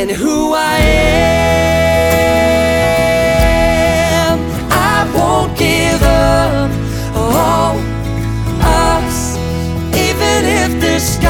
and who I am. I won't give up on us, even if the skies